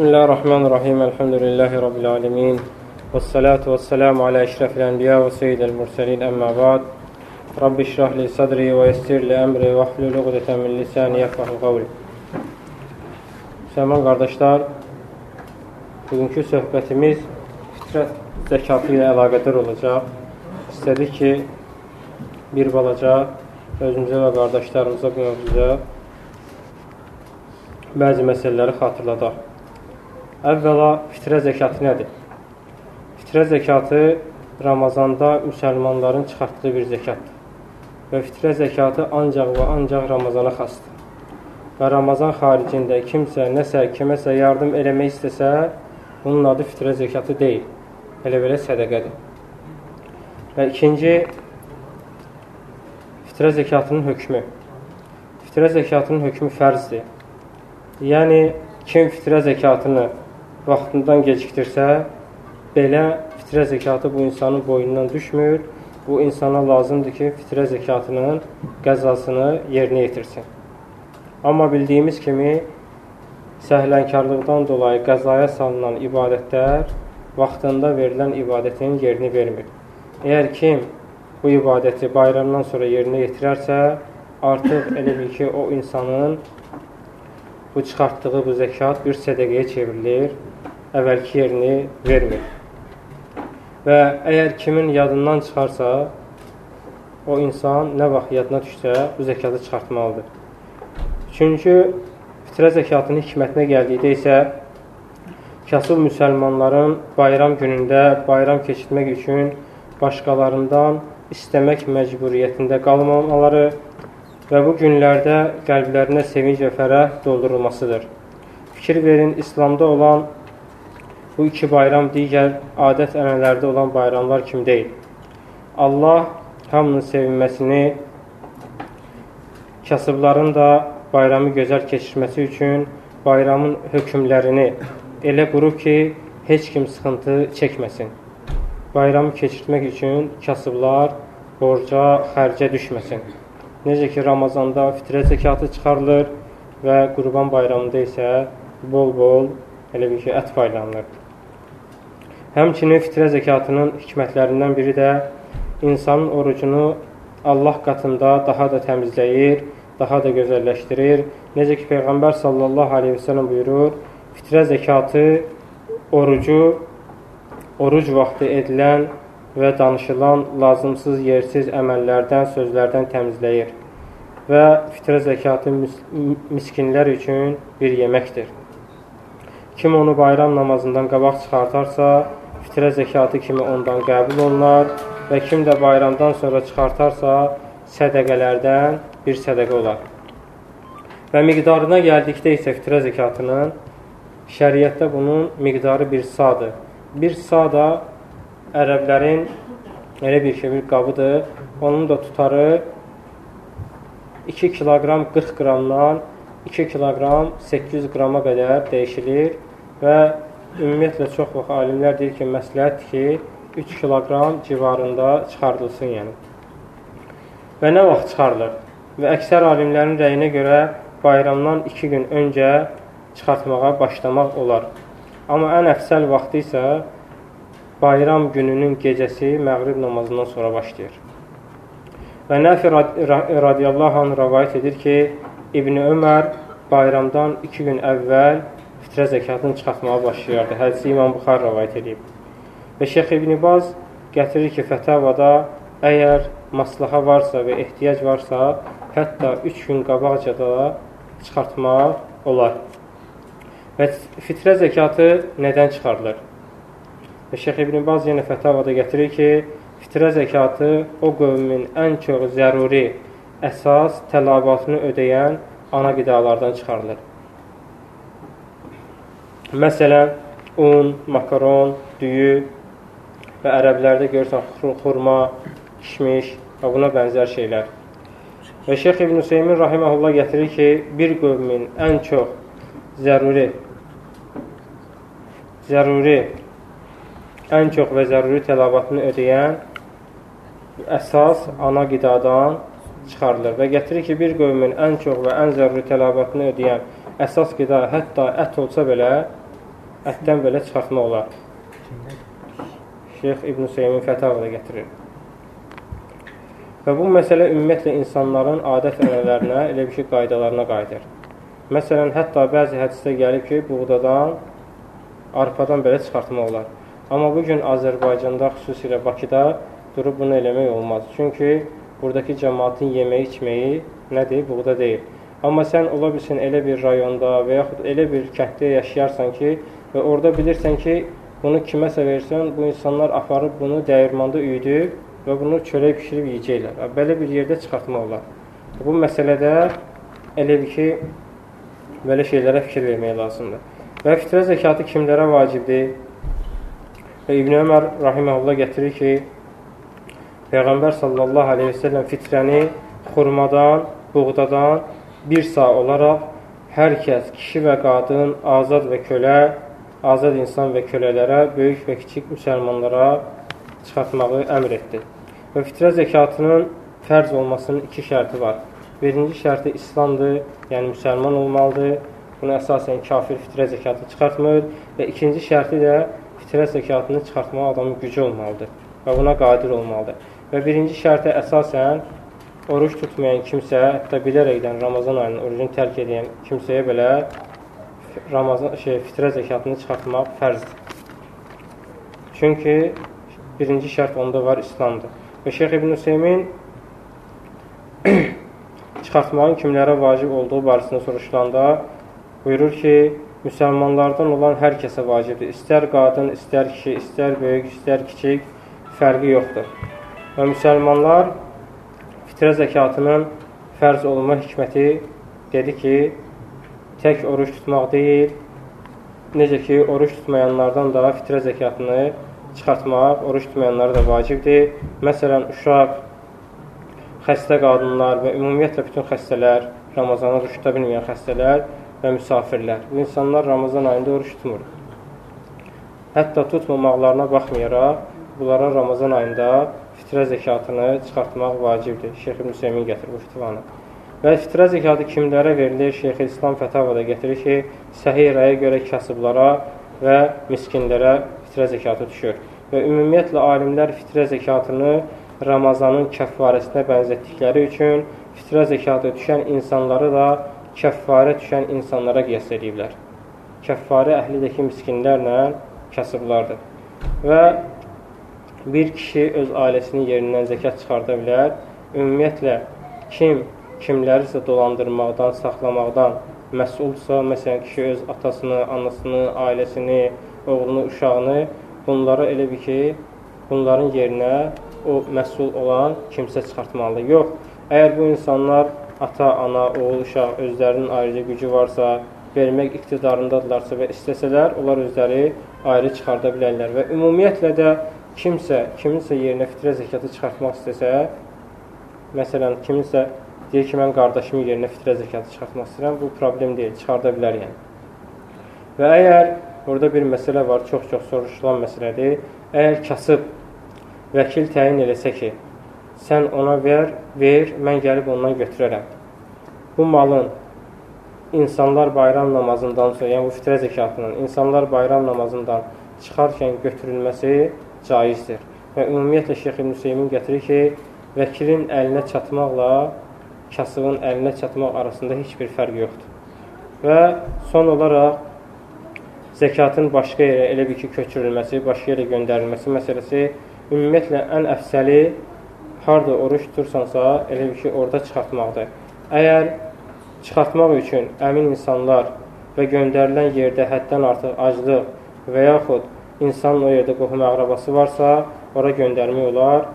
Bismillahirrahmanirrahim. Elhamdülillahi Rabbil alemin. Və salatu və selamu alə əşrəfil ənbiya və seyyidəl mürsəlin əmmə ba'd. Rabbi şrah li sadri və yessir li əmri və hlul uqdətən min lisani yəfqahu qavli. Müsəlman qardaşlar, bugünkü söhbətimiz fitrət zəkatı ilə əlaqədar olacaq. İstədik ki, bir balaca özümüzə və qardaşlarımıza bu mövzuda bəzi məsələləri xatırladaq. Əvvəla fitrə zəkatı nədir? Fitrə zəkatı Ramazanda müsəlmanların çıxartdığı bir zəkatdır. Və fitrə zəkatı ancaq və ancaq Ramazana xasdır. Və Ramazan xaricində kimsə nəsə, kiməsə yardım eləmək istəsə, bunun adı fitrə zəkatı deyil. Elə-belə sədəqədir. Və ikinci, fitrə zəkatının hökmü. Fitrə zəkatının hökmü fərzdir. Yəni, kim fitrə zəkatını vaxtından gecikdirsə, belə fitrə zəkatı bu insanın boyundan düşmür. Bu insana lazımdır ki, fitrə zəkatının qəzasını yerinə yetirsin. Amma bildiyimiz kimi, səhlənkarlıqdan dolayı qəzaya salınan ibadətlər vaxtında verilən ibadətin yerini vermir. Əgər kim bu ibadəti bayramdan sonra yerinə yetirərsə, artıq elə bil ki, o insanın bu çıxartdığı bu zəkat bir sədəqəyə çevrilir, əvvəlki yerini vermir. Və əgər kimin yadından çıxarsa, o insan nə vaxt yadına düşsə, bu zəkatı çıxartmalıdır. Çünki fitrə zəkatının hikmətinə gəldikdə isə kasıb müsəlmanların bayram günündə bayram keçirmək üçün başqalarından istəmək məcburiyyətində qalmamaları və bu günlərdə qəlblərinə sevinc və fərəh doldurulmasıdır. Fikir verin, İslamda olan bu iki bayram digər adət ənələrdə olan bayramlar kimi deyil. Allah hamının sevinməsini, kasıbların da bayramı gözəl keçirməsi üçün bayramın hökmlərini elə qurub ki, heç kim sıxıntı çəkməsin. Bayramı keçirtmək üçün kasıblar borca, xərcə düşməsin. Necə ki, Ramazanda fitrə zəkatı çıxarılır və qurban bayramında isə bol-bol elə bir ki, ət paylanılır. Həmçinin fitrə zəkatının hikmətlərindən biri də insanın orucunu Allah qatında daha da təmizləyir, daha da gözəlləşdirir. Necə ki, Peyğəmbər sallallahu aleyhi və sələm buyurur, fitrə zəkatı orucu oruc vaxtı edilən və danışılan lazımsız, yersiz əməllərdən, sözlərdən təmizləyir və fitrə zəkatı miskinlər üçün bir yeməkdir. Kim onu bayram namazından qabaq çıxartarsa, fitrə zəkatı kimi ondan qəbul olunar və kim də bayramdan sonra çıxartarsa, sədəqələrdən bir sədəqə olar. Və miqdarına gəldikdə isə fitrə zəkatının şəriətdə bunun miqdarı bir sadır. Bir sa da ərəblərin elə bir şey bir qabıdır. Onun da tutarı 2 kiloqram 40 qramdan 2 kiloqram 800 qrama qədər dəyişilir və ümumiyyətlə çox vaxt alimlər deyir ki, məsləhətdir ki, 3 kiloqram civarında çıxardılsın yəni. Və nə vaxt çıxarılır? Və əksər alimlərin rəyinə görə bayramdan 2 gün öncə çıxartmağa başlamaq olar. Amma ən əfsəl vaxtı isə bayram gününün gecəsi məğrib namazından sonra başlayır. Və Nəfi radiyallahu anh rəvayət edir ki, İbn Ömər bayramdan 2 gün əvvəl fitrə zəkatını çıxartmağa başlayardı. Hədisi İmam Buxar rəvayət edib. Və Şeyx İbn Baz gətirir ki, fətavada əgər maslaha varsa və ehtiyac varsa, hətta 3 gün qabaqca da çıxartmaq olar. Və fitrə zəkatı nədən çıxarılır? Və Şeyx İbn Baz yenə fətavada gətirir ki, fitrə zəkatı o qövmin ən çox zəruri əsas tələbatını ödəyən ana qidalardan çıxarılır. Məsələn, un, makaron, düyü və ərəblərdə görürsən xurma, kişmiş və buna bənzər şeylər. Və Şeyx İbn Hüseymin rahiməhullah gətirir ki, bir qövmin ən çox zəruri zəruri ən çox və zəruri tələbatını ödəyən əsas ana qidadan çıxarılır və gətirir ki, bir qövmin ən çox və ən zəruri tələbatını ödəyən əsas qida hətta ət olsa belə ətdən belə çıxartmaq olar. Şeyx İbn Seymin fətavada gətirir. Və bu məsələ ümumiyyətlə insanların adət-ənənələrinə, elə bir ki, qaydalarına qayıdır. Məsələn, hətta bəzi hədisdə gəlib ki, buğdadan, arpadan belə çıxartmaq olar. Amma bugün Azərbaycanda, xüsusilə Bakıda durub bunu eləmək olmaz. Çünki buradakı cəmaatın yeməyi, içməyi nədir? Buğda deyil. Amma sən ola bilsin elə bir rayonda və yaxud elə bir kənddə yaşayarsan ki, və orada bilirsən ki, bunu kiməsə versən, bu insanlar aparıb bunu dəyirmanda üyüdüb və bunu çörək pişirib yiyəcəklər. Belə bir yerdə çıxartmaq olar. Bu məsələdə elə bir ki, belə şeylərə fikir vermək lazımdır. Və fitrə zəkatı kimlərə vacibdir? Və İbn Ömər rahiməhullah gətirir ki, Peyğəmbər sallallahu aleyhi ve sellem fitrəni xurmadan, buğdadan bir sağ olaraq hər kəs, kişi və qadın, azad və kölə, azad insan və kölələrə, böyük və kiçik müsəlmanlara çıxartmağı əmr etdi. Və fitrə zəkatının fərz olmasının iki şərti var. Birinci şərti İslamdır, yəni müsəlman olmalıdır. Buna əsasən kafir fitrə zəkatı çıxartmır və ikinci şərti də fitrə zəkatını çıxartmağa adamın gücü olmalıdır və buna qadir olmalıdır. Və birinci şərtə əsasən oruç tutmayan kimsə, hətta bilərəkdən Ramazan ayının orucunu tərk edən kimsəyə belə Ramazan şey fitrə zəkatını çıxartmaq fərzdir. Çünki birinci şərt onda var İslamdır. Və Şeyx İbn Hüseymin çıxartmağın kimlərə vacib olduğu barəsində soruşulanda buyurur ki, müsəlmanlardan olan hər kəsə vacibdir. İstər qadın, istər kişi, istər böyük, istər kiçik, fərqi yoxdur. Və müsəlmanlar fitrə zəkatının fərz olma hikməti dedi ki, tək oruç tutmaq deyil, necə ki, oruç tutmayanlardan da fitrə zəkatını çıxartmaq, oruç tutmayanlara da vacibdir. Məsələn, uşaq, xəstə qadınlar və ümumiyyətlə bütün xəstələr, Ramazanı oruç tuta bilməyən xəstələr və müsafirlər. Bu insanlar Ramazan ayında oruç tutmur. Hətta tutmamaqlarına baxmayaraq, bunlara Ramazan ayında fitrə zəkatını çıxartmaq vacibdir. Şeyx Müseymin gətirir bu fitvanı. Və fitrə zəkatı kimlərə verilir? Şeyx İslam Fətavada gətirir ki, səhih rəyə görə kasıblara və miskinlərə fitrə zəkatı düşür. Və ümumiyyətlə alimlər fitrə zəkatını Ramazanın kəffarəsinə bənzətdikləri üçün fitrə zəkatı düşən insanları da kəffarə düşən insanlara qiyas ediblər. Kəffarə əhlidəki miskinlərlə kasıblardır. Və bir kişi öz ailəsinin yerindən zəkat çıxarda bilər. Ümumiyyətlə, kim kimlərisə dolandırmaqdan, saxlamaqdan məsulsa, məsələn, kişi öz atasını, anasını, ailəsini, oğlunu, uşağını bunlara elə bir ki, bunların yerinə o məsul olan kimsə çıxartmalıdır. Yox, əgər bu insanlar ata, ana, oğul, uşaq özlərinin ayrıca gücü varsa, vermək iqtidarındadırlarsa və istəsələr, onlar özləri ayrı çıxarda bilərlər və ümumiyyətlə də kimsə, kiminsə yerinə fitrə zəkatı çıxartmaq istəsə, məsələn, kiminsə deyir ki, mən qardaşımın yerinə fitrə zəkatı çıxartmaq istəyirəm, bu problem deyil, çıxarda bilər yəni. Və əgər Burada bir məsələ var, çox-çox soruşulan məsələdir. Əgər kasıb vəkil təyin eləsə ki, sən ona ver, ver, mən gəlib ondan götürərəm. Bu malın insanlar bayram namazından sonra, yəni bu fitrə zəkatının insanlar bayram namazından çıxarkən götürülməsi caizdir. Və ümumiyyətlə Şeyx İbn Hüseymin gətirir ki, vəkilin əlinə çatmaqla kasıbın əlinə çatmaq arasında heç bir fərq yoxdur. Və son olaraq zəkatın başqa yerə elə bir ki, köçürülməsi, başqa yerə göndərilməsi məsələsi ümumiyyətlə ən əfsəli harda oruç tutursansa, elə bir ki, orada çıxartmaqdır. Əgər çıxartmaq üçün əmin insanlar və göndərilən yerdə həddən artıq aclıq və yaxud insanın o yerdə qohum əqrabası varsa, ora göndərmək olar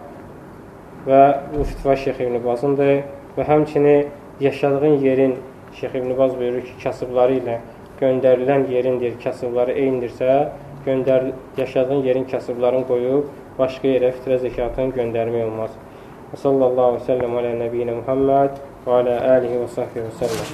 və bu fitva Şeyx İbn Bazındır və həmçini yaşadığın yerin Şeyx İbn Baz buyurur ki, kasıbları ilə göndərilən yerindir, kasıbları eyindirsə, göndər yaşadığın yerin kasıblarını qoyub başqa yerə fitrə zəkatını göndərmək olmaz. Sallallahu əleyhi və səlləm alə nəbiyyinə Muhammed və alə alihi və səhbihi və səlləm.